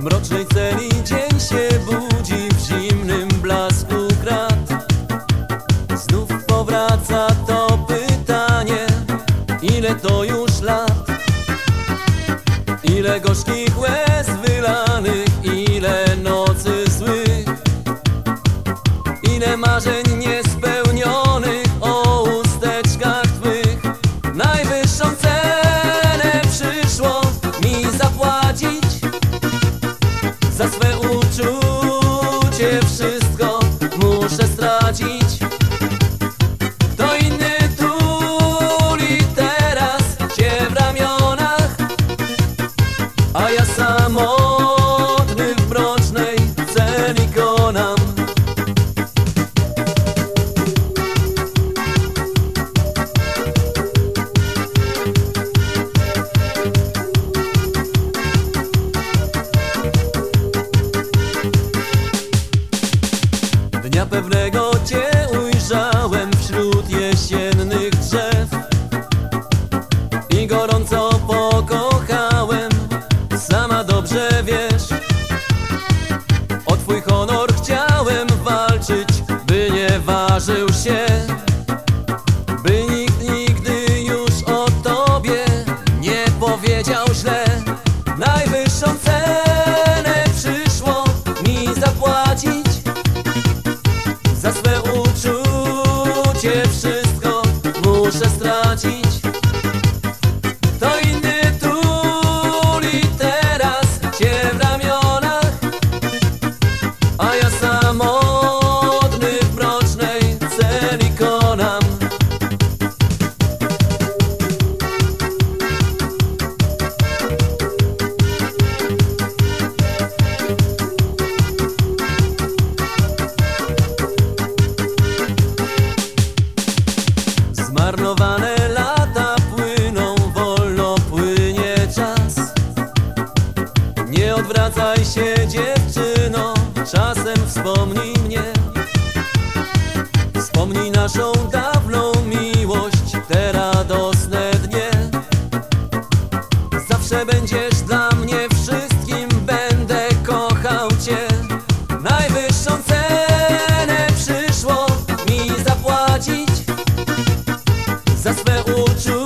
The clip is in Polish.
mrocznej celi dzień się budzi w zimnym blasku krat Znów powraca to pytanie Ile to już lat? Ile gorzkich łez wylanych Ile nocy złych Ile marzeń niespełnionych Dnia pewnego Cię ujrzałem wśród jesiennych drzew I gorąco pokochałem, sama dobrze wiesz O Twój honor chciałem walczyć, by nie ważył się czasem wspomni mnie. Wspomni naszą dawną miłość, te radosne dnie. Zawsze będziesz dla mnie wszystkim, będę kochał Cię. Najwyższą cenę przyszło mi zapłacić Za swe uczucia.